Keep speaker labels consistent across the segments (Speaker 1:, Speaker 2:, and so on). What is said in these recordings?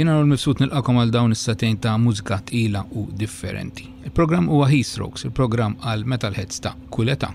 Speaker 1: Jiena Ron Mifsud nilqakom għal dawn is-satejn ta' mużika tqila u differenti. Il-programm huwa Heat Strokes, il-programm għal metalheads ta' kuleta.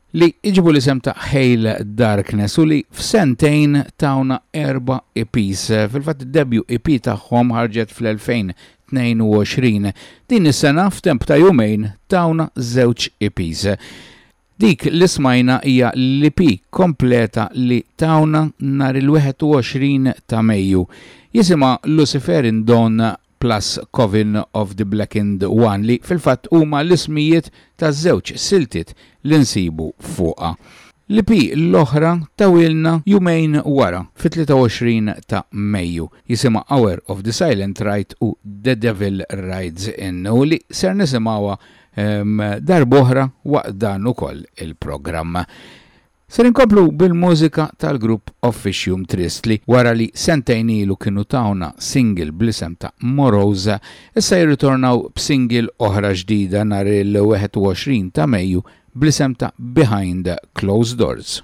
Speaker 2: li jġibu l-isem ta' Hail Darkness u li f'sentejn tawna erba' EPs. Fil-fatt id-debju EP tagħhom ħarġet fl-2022. Din is-sena f'temp ta' jumejn tawna żewġ EPs. Dik li smajna hija l-EP kompleta li tawna nhar il-21 ta' Mejju. Jisimha Lucifer in Dawn plus Coven of the Blackened One li fil-fatt huma l-ismijiet taż-żewġ siltiet li nsibu fuqha. L-EP l-oħra tawilna jumejn wara, fit-23 ta' Mejju. Jisimha Hour of the Silent Rite u The Devil Rides In u li ser nisimgħuha darb'oħra waqt dan ukoll il-programm. Ser inkomplu bil-mużika tal-grupp Officium Trist li wara li sentejn ilu kienu tawna single bl-isem ta' Morosa, issa jirritornaw b'single oħra ġdida nhar il-21 ta' Mejju bl-isem ta' Behind Closed Doors.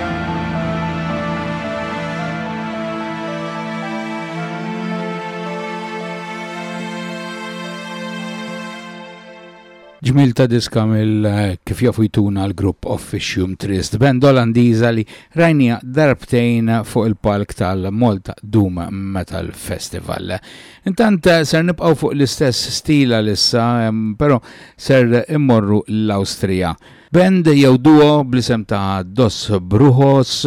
Speaker 2: ġmil ta' diska mill eh, kif jafu jtuna l-grupp Officium Trist, band Olandiża li rajnija darbtejn fuq il-palk tal-Malta Doom Metal Festival. Intant eh, ser nibqaw fuq l-istess stila lissa, però ser immorru l-Awstrija. Band jew duo bl-isem ta' Dos Brujos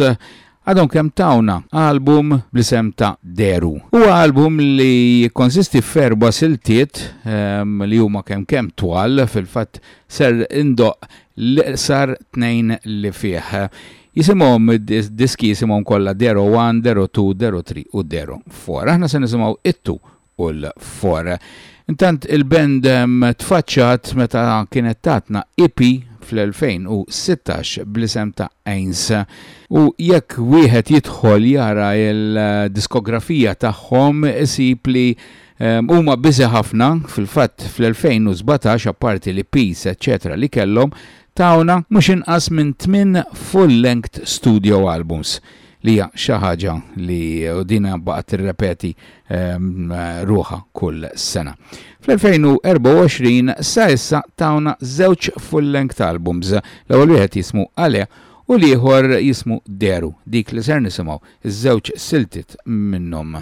Speaker 2: għadhom kemm tawna album bl-isem ta' Deru. Huwa album li jikkonsisti f'erba' siltiet li huma kemm kemm twal, fil-fatt ser indoqq l-iqsar tnejn li fih. Jisimhom id-diski jisimhom kollha Dero One, Dero Two, Dero Three u Dero Four. Aħna se nisimgħu it-two u l-for. Intant il-band tfaċċat meta kienet tatna EP fl-2016 bl-isem ta' Ains. U jekk wieħed jidħol jara il-diskografija tagħhom isib li ehm, huma um, biżi ħafna fil-fatt fl-2017 apparti li pis eċetera li kellhom tawna mhux inqas minn 8 full-length studio albums. li hija xi ħaġa li u din baqgħet tirrepeti ruħha kull sena. Fl-2024 sa issa tawna żewġ full-length albums, l-ewwel wieħed jismu Ale u l-ieħor jismu Deru, dik li ser nisimgħu ż-żewġ siltiet minnhom.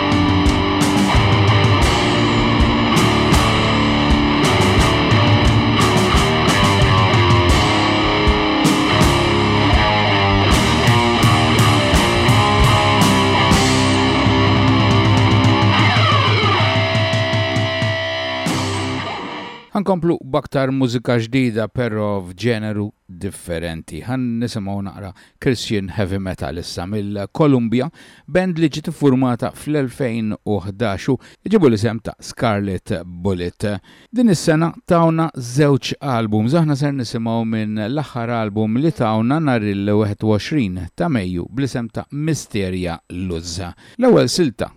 Speaker 3: Ħankomplu baktar mużika ġdida però f'ġeneru differenti. Ħan nisimgħu naqra Christian Heavy Metal issa mill-Kolumbja, band li ġiet iffurmata fl-2011 u ġiebu l-isem ta' Scarlet Bullet. Din is-sena tawna żewġ albums, aħna ser nisimgħu minn l-aħħar album li tawna nhar il-21 ta' Mejju bl-isem ta' Misteria Luz. L-ewwel silta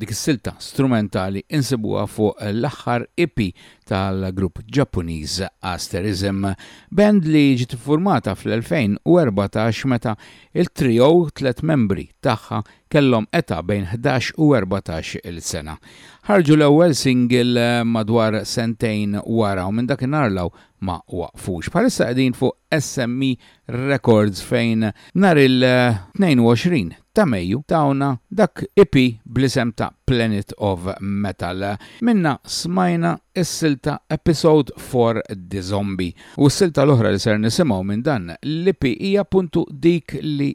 Speaker 2: Dik is-silta strumentali insibuha fuq l-aħħar EP tal-grupp Ġappuniż Asterism, band li ġiet formata fl-2014 meta il-trio tliet membri tagħha Kellhom età bejn ħdax u erbatax il sena. Ħarġu l-ewwel single madwar sentejn wara u minn dakinhar 'l hawn ma waqfux. Bħalissa qegħdin fuq SME Records fejn nhar il-22 ta' Mejju tawna dak EP bl-isem ta' Planet of Metal. Minnha smajna s-silta Episode for the Zombie u s-silta l-oħra li ser nisimgħu minn dan l-EP hija appuntu dik li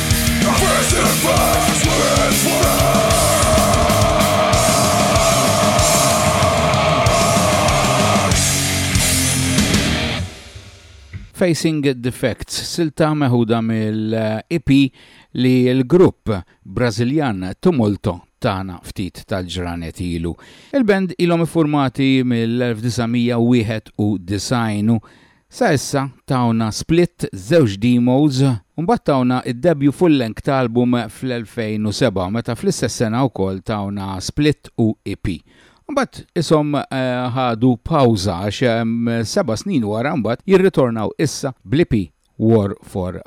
Speaker 2: Facing Defects, silta meħuda mill-EP li l-grupp Brazilian Tumulto tana ftit tal-ġranet ilu. Il-band ilhom formati mill-1991 Sa issa tawna Split, żewġ demos, u mbagħad tawna d-debut full-length ta' album fl-2007, meta fl-istess sena wkoll tawna Split u EP. Mbagħad ishom ħadu pawża għax seba' snin wara mbagħad jirritornaw issa bl-EP War for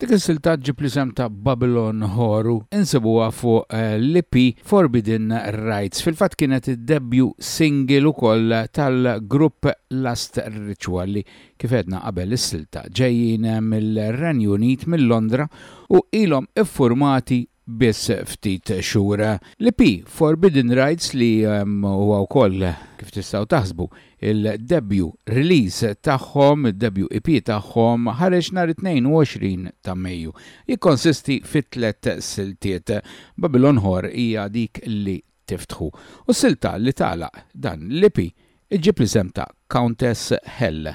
Speaker 2: Dik is-silta ġġib l-isem ta' Babylon Whore u insibuha fuq l-EP Forbidden Rites. Fil-fatt kienet id-debut single ukoll tal-grupp Lust Ritual li, kif għedna qabel is-silta, ġejjin mill-Renju Unit, minn Londra u ilhom iffurmati biss ftit xhur. L-EP Forbidden Rites li huwa wkoll, kif tistgħu taħsbu, il-debju release tagħhom, id-debju EP tagħhom, ħareġ nhar it-22 ta' Mejju. Jikkonsisti fi tliet siltiet. Babylon Whore hija dik li tiftħu, u s-silta li tagħlaq dan l-EP iġġib l-isem ta' Countess Hell.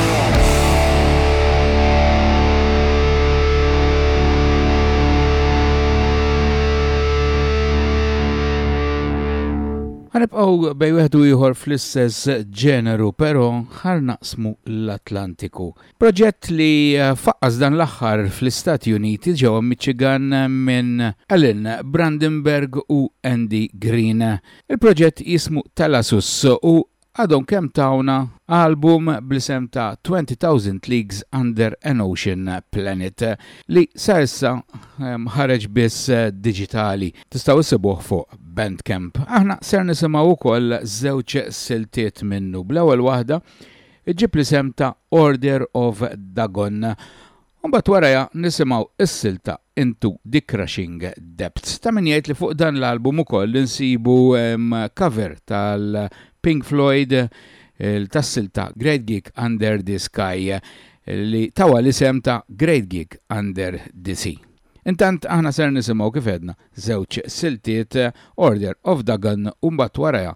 Speaker 2: Ħanibqgħu bej wieħdu ieħor fl-istess ġeneru, però ħar naqsmu l-Atlantiku. Proġett li eh, faqqas dan l-aħħar fl-Istati Uniti ġewwa Michigan minn Alan Brandenberg u Andy Green. Il-proġett jismu Talasus u għadhom kemm tawna album bl-isem ta' Twenty Thousand Leagues Under an Ocean Planet li sa issa ehm, ħareġ biss eh, diġitali. Tistgħu issibuh fuq Bandcamp. Aħna ser nisimgħu wkoll żewġ siltiet minnu bl-ewwel waħda iġib l-isem ta' Order of Dagon U mbagħad warajha nisimgħu s-silta Into the Crushing Depths. Ta' min jgħid li fuq dan l-album ukoll insibu cover tal-Pink Floyd tas-silta Great Gig Under the Sky li tawa l-isem ta' Great Gig Under the Sea. Intant aħna ser nisimgħu kif edna żewġ siltiet Order of Dagon u mbagħad
Speaker 4: warajha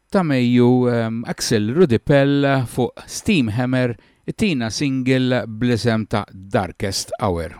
Speaker 4: ta'
Speaker 2: Mejju, Axel Rudipell fuq Steam Hammer itina single bl-isem ta' Darkest Hour.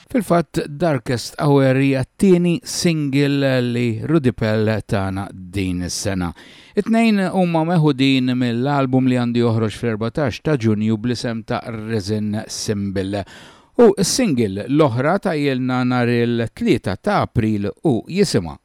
Speaker 2: Fil-fatt, Darkest Hour hija t-tieni single li Rudipell tana din is-sena. It-tnejn huma meħudin mill-album li għandu joħroġ fl-14 ta' Ġunju bl-isem ta' Resin Symbol. U s-single l-oħra tajilna nhar il-Tlieta ta' April u
Speaker 5: jisimha.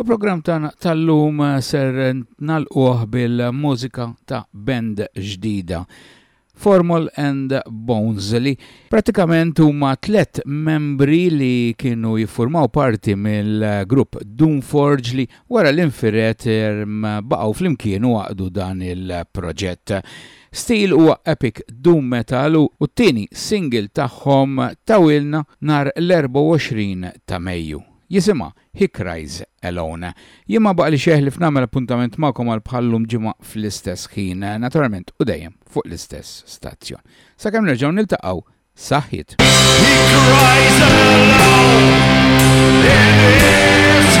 Speaker 5: U
Speaker 2: program tagħna tal-lum eh, ser nalquh bil-mużika ta' band ġdida. Formal and Bones li pratikament huma tlet membri li kienu jiffurmaw parti mill-grupp Doomforge li wara l-infiret er, baqgħu flimkien u għaqdu dan il-proġett. Stil huwa epic doom metal u t-tieni single tagħhom tawilna nar l-24 ta' Mejju. Jisimha, He Cries Alone. Jien ma baqli xejn ħlief nagħmel appuntament magħkom għal bħal llum ġimgħa fl-istess ħin, naturalment u dejjem fuq l-istess stazzjon. Sakemm nerġgħu niltaqgħu, saħħiet!
Speaker 5: He cries alone in this